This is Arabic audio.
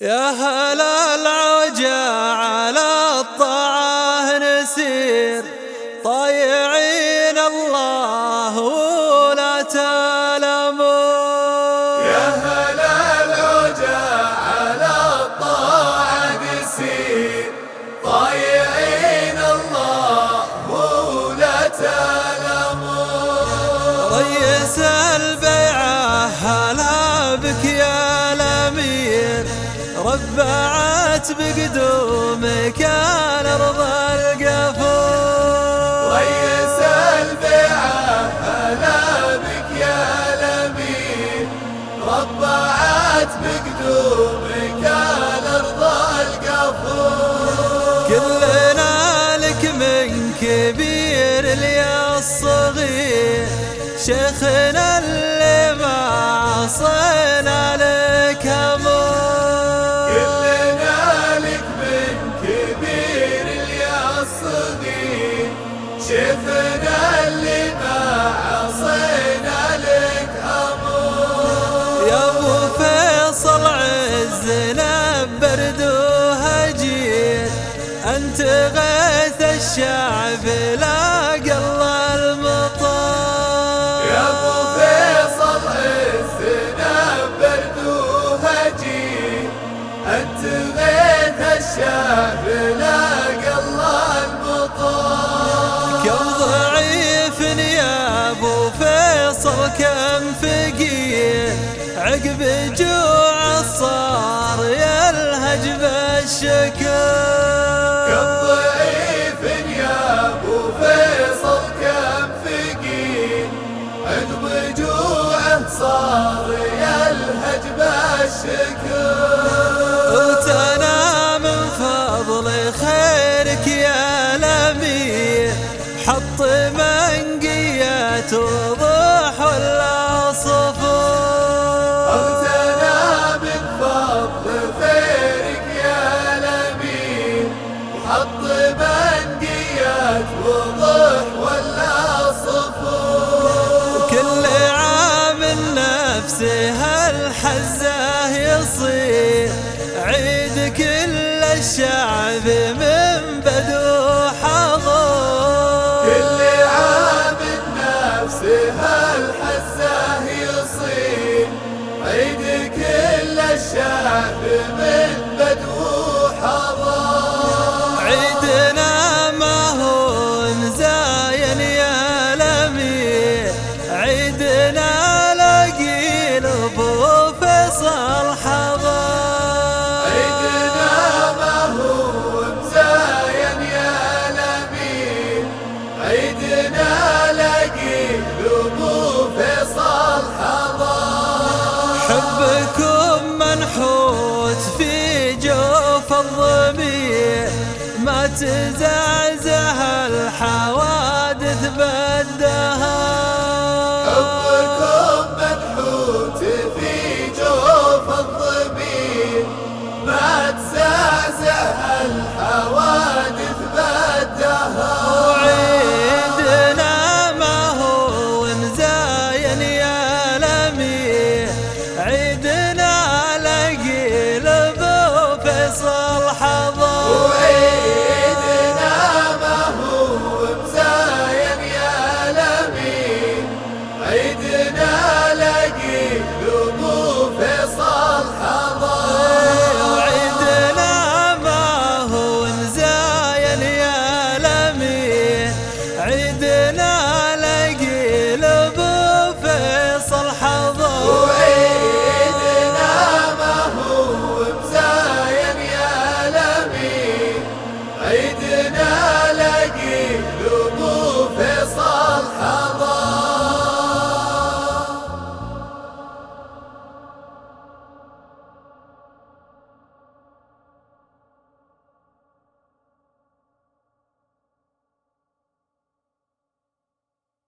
يا هلا العالم باعت بقدومك على أرض القفور. ريس البيعه أنا بك يا الامير ربعت بقدومك على أرض القفور. كلنا لك من كبير اليا الصغير شيخنا اللي ما عصينا شفنا اللي ما عصينا لك أمور. يا أبو فيصل عزنا برد وهجير أنت غير sugar. الطبنديات وضح ولا صفور كل عام نفسه الحزه يصير. عيد كل الشعب من بدو حضور كل عام نفسه الحزه يصير. عيد كل الشعب من حبكم منحوت في جوف الضبيع ما تزعزع الحوادث بالدهر عيد